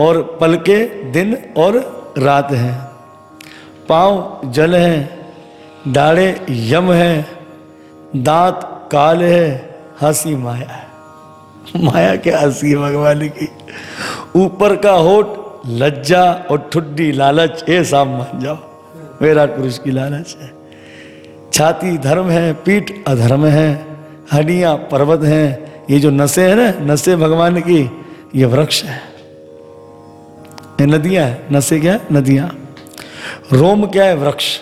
और पलके दिन और रात हैं। पाँव जल हैं डाढ़े यम है, दांत काल है, हँसी माया है। माया क्या हँसी भगवान की? ऊपर का होठ लज्जा और ठुड्डी लालच ये साफ़ मान जाओ विराट पुरुष की लालच है। छाती धर्म है, पीठ अधर्म है, हड्डियाँ पर्वत हैं, ये जो नसें हैं ना, नसें भगवान की, ये वृक्ष है। नदियाँ हैं। नसें क्या है? नदियाँ। रोम क्या है? वृक्ष।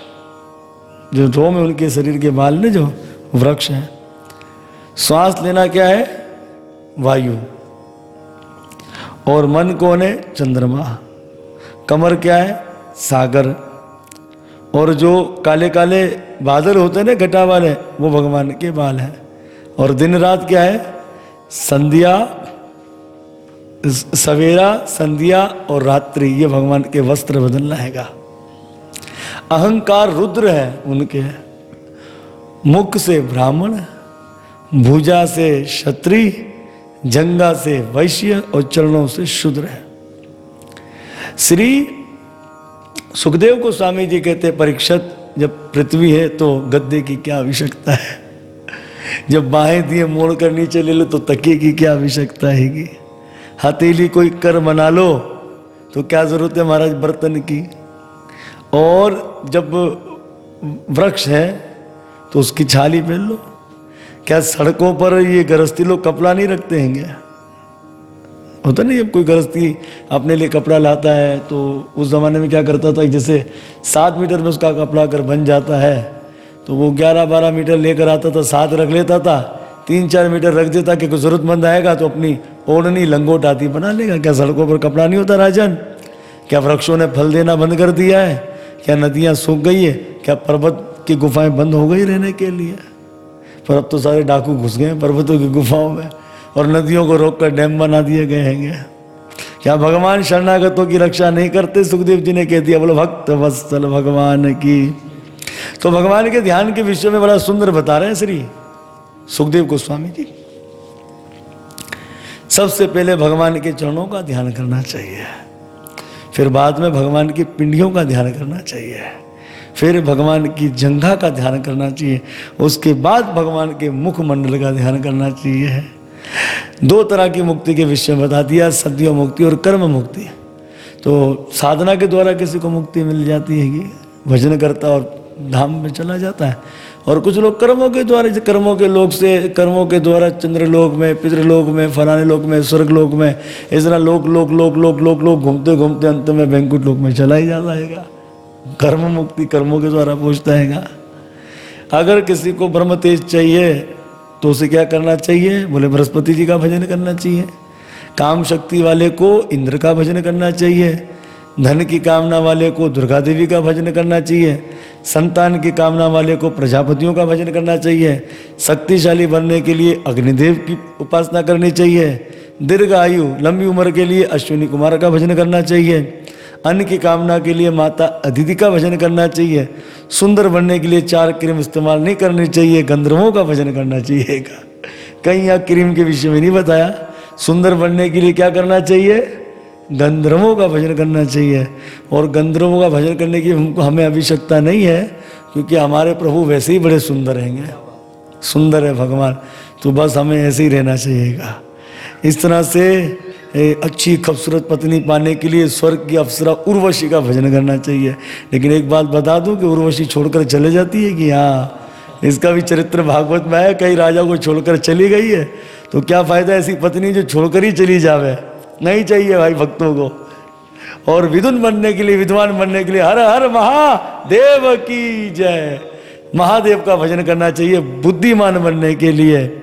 जो रोम है, उनके शरीर के बाल ने जो वृक्ष है। श्वास लेना क्या है? वायु। और मन कौन है? चंद्रमा। कमर क्या है? सागर। और जो काले काले बादल होते हैं ना, घटा वाले, वो भगवान के बाल हैं। और दिन रात क्या है? संध्या। सवेरा, संध्या और रात्रि ये भगवान के वस्त्र बदलना हैगा। अहंकार रुद्र है, उनके मुख से ब्राह्मण, भुजा से क्षत्रिय, जंगा से वैश्य और चरणों से शूद्र है। श्री सुखदेव को स्वामी जी कहते, परीक्षत, जब पृथ्वी है तो गद्दे की क्या आवश्यकता है? जब बाहें दिए मोड़ कर नीचे ले लो तो तकिए की क्या आवश्यकता है हथेली कोई कर बना लो तो क्या ज़रूरत है महाराज बर्तन की? और जब वृक्ष है तो उसकी छाली पहन लो। क्या सड़कों पर ये गृहस्थी लोग कपड़ा नहीं रखते हैं क्या? होता नहीं जब कोई गृहस्थी अपने लिए कपड़ा लाता है तो उस ज़माने में क्या करता था, जैसे सात मीटर में उसका कपड़ा अगर बन जाता है तो वो ग्यारह बारह मीटर लेकर आता था, सात रख लेता था, तीन चार मीटर रख देता कि कोई ज़रूरतमंद आएगा तो अपनी ओढ़नी लंगोट आती बना लेगा। क्या सड़कों पर कपड़ा नहीं होता राजन? क्या वृक्षों ने फल देना बंद कर दिया है? क्या नदियाँ सूख गई है? क्या पर्वत की गुफाएँ बंद हो गई रहने के लिए? पर अब तो सारे डाकू घुस गए पर्वतों की गुफाओं में और नदियों को रोक कर डैम बना दिए गए हैं। क्या भगवान शरणागतों की रक्षा नहीं करते? सुखदेव जी ने कह दिया, बोलो, भक्त वत्सल भगवान की। तो भगवान के ध्यान के विषय में बड़ा सुंदर बता रहे हैं श्री सुखदेव गोस्वामी जी। सबसे पहले भगवान के चरणों का ध्यान करना चाहिए। फिर बाद में भगवान की पिंडियों का ध्यान करना चाहिए। फिर भगवान की जंघा का ध्यान करना चाहिए। उसके बाद भगवान के मुखमंडल का ध्यान करना चाहिए। दो तरह की मुक्ति के विषय में बता दिया, सद्यो मुक्ति और कर्म मुक्ति। तो साधना के द्वारा किसी को मुक्ति मिल जाती है कि भजन करता और धाम में चला जाता है। और कुछ लोग कर्मों के द्वारा कर्मों के लोग से, कर्मों के द्वारा चंद्रलोक में, पितृलोक में, फलाने लोक में स्वर्ग लोक में, इस तरह लोक लोक लोक लोक लोक लोक घूमते घूमते अंत में बैंकुट लोक में चला ही जाता है कर्म मुक्ति कर्मों के द्वारा पहुँचता है अगर किसी को ब्रह्म तेज चाहिए तो उसे क्या करना चाहिए? बोले, बृहस्पति जी का भजन करना चाहिए। काम शक्ति वाले को इंद्र का भजन करना चाहिए। धन की कामना वाले को दुर्गा देवी का भजन करना चाहिए, संतान की कामना वाले को प्रजापतियों का भजन करना चाहिए, शक्तिशाली बनने के लिए अग्निदेव की उपासना करनी चाहिए, दीर्घ आयु, लंबी उम्र के लिए अश्विनी कुमार का भजन करना चाहिए, अन्न की कामना के लिए माता अदिति का भजन करना चाहिए, सुंदर बनने के लिए चार क्रीम इस्तेमाल नहीं करनी चाहिए, गंधर्वों का भजन करना चाहिए। कहीं यहाँ क्रीम के विषय में नहीं बताया, सुंदर बनने के लिए क्या करना चाहिए? गंधर्वों का भजन करना चाहिए। और गंधर्वों का भजन करने की हमको, हमें आवश्यकता नहीं है, क्योंकि हमारे प्रभु वैसे ही बड़े सुंदर रहेंगे। सुंदर है भगवान। तो बस हमें ऐसे ही रहना चाहिएगा इस तरह से अच्छी, खूबसूरत पत्नी पाने के लिए स्वर्ग की अप्सरा उर्वशी का भजन करना चाहिए। लेकिन एक बात बता दूँ कि उर्वशी छोड़कर चले जाती है कि हाँ इसका भी चरित्र भागवत में है, कई राजा को छोड़कर चली गई है। तो क्या फ़ायदा ऐसी पत्नी जो छोड़कर ही चली जावे? नहीं चाहिए भाई भक्तों को। और विदुन बनने के लिए, विद्वान बनने के लिए हर हर महादेव की जय। महादेव का भजन करना चाहिए बुद्धिमान बनने के लिए।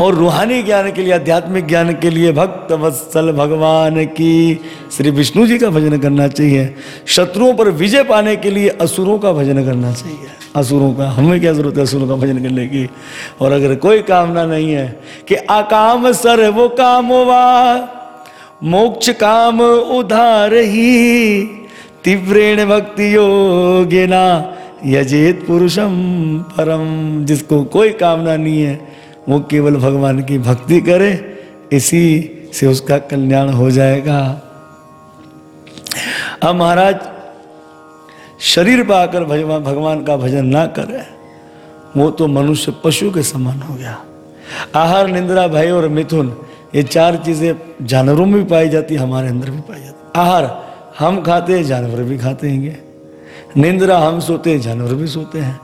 और रूहानी ज्ञान के लिए, आध्यात्मिक ज्ञान के लिए भक्त वत्सल भगवान की, श्री विष्णु जी का भजन करना चाहिए। शत्रुओं पर विजय पाने के लिए असुरों का भजन करना चाहिए। असुरों का, हमें क्या ज़रूरत है असुरों का भजन करने की? और अगर कोई कामना नहीं है कि अकाम सर वो कामवा मोक्ष काम उधार ही, तीव्रेण भक्ति योगिना यजेत पुरुषम परम। जिसको कोई कामना नहीं है, वो केवल भगवान की भक्ति करे, इसी से उसका कल्याण हो जाएगा। अब महाराज शरीर पाकर भगवान भगवान का भजन ना करे, वो तो मनुष्य पशु के समान हो गया। आहार, निंद्रा, भय और मिथुन, ये चार चीज़ें जानवरों में भी पाई जाती, हमारे अंदर भी पाई जाती। आहार, हम खाते हैं जानवर भी खाते हैं। निंद्रा, हम सोते हैं जानवर भी सोते हैं।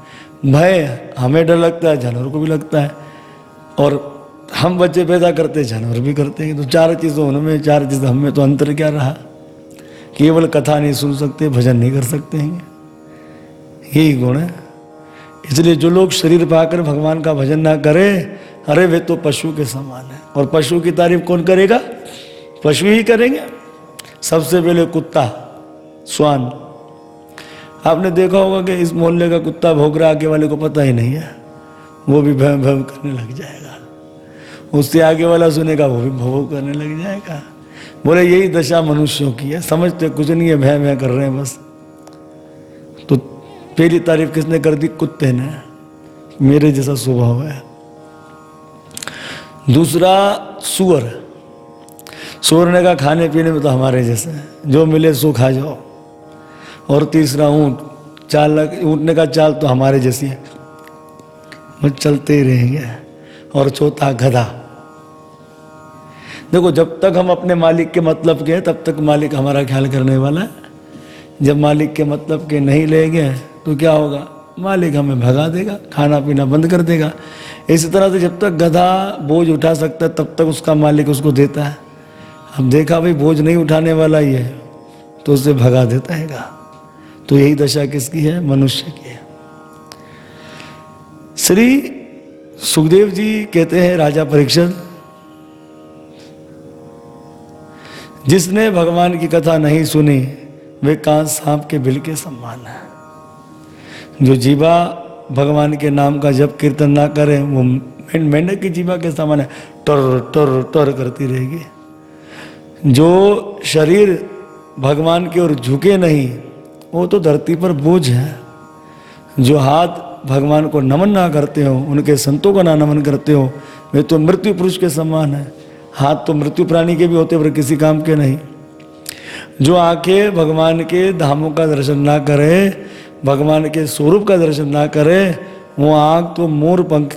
भय, हमें डर लगता है, जानवर को भी लगता है। और हम बच्चे पैदा करते हैं जानवर भी करते हैं। तो चार चीज़ों उनमें चार चीज़ हमें तो अंतर क्या रहा? केवल कथा नहीं सुन सकते, भजन नहीं कर सकते हैं। यही गुण है। इसलिए जो लोग शरीर पाकर भगवान का भजन ना करे, अरे वे तो पशु के समान है। और पशु की तारीफ़ कौन करेगा? पशु ही करेंगे। सबसे पहले कुत्ता, स्वान। आपने देखा होगा कि इस मोहल्ले का कुत्ता भोग रहा आगे वाले को पता ही नहीं है। वो भी भय भय करने लग जाएगा। उससे आगे वाला सुनेगा, वो भी भोग करने लग जाएगा। बोले, यही दशा मनुष्यों की है। समझते कुछ नहीं है भय भय कर रहे हैं बस। तो पहली तारीफ़ किसने कर दी? कुत्ते ने। मेरे जैसा स्वभाव है। दूसरा, सुअर। सुअर ने कहा, खाने पीने में तो हमारे जैसे जो मिले सो खा जाओ। और तीसरा, ऊँट। चाल ऊँट ने कहा, चाल तो हमारे जैसी है। चलते ही रहेंगे। और चौथा, गधा। देखो, जब तक हम अपने मालिक के मतलब के हैं, तब तक मालिक हमारा ख्याल करने वाला है। जब मालिक के मतलब के नहीं लेंगे तो क्या होगा? मालिक हमें भगा देगा, खाना पीना बंद कर देगा। इसी तरह से जब तक गधा बोझ उठा सकता है, तब तक उसका मालिक उसको देता है। अब देखा भाई, बोझ नहीं उठाने वाला है तो उसे भगा देता है तो यही दशा किसकी है? मनुष्य की है। श्री सुखदेव जी कहते हैं राजा परीक्षण जिसने भगवान की कथा नहीं सुनी, वे कांच सांप के बिल के समान है। जो जीवा भगवान के नाम का जब कीर्तन ना करे, वो मेंढक की जीवा के समान है। टर टर टर करती रहेगी। जो शरीर भगवान की ओर झुके नहीं, वो तो धरती पर बोझ है। जो हाथ भगवान को नमन ना करते हो, उनके संतों को ना नमन करते हो, वे तो मृत्यु पुरुष के समान है। हाथ तो मृत्यु प्राणी के भी होते पर किसी काम के नहीं। जो आके भगवान के धामों का दर्शन ना करे, भगवान के स्वरूप का दर्शन ना करे, वो आँख तो मोर पंख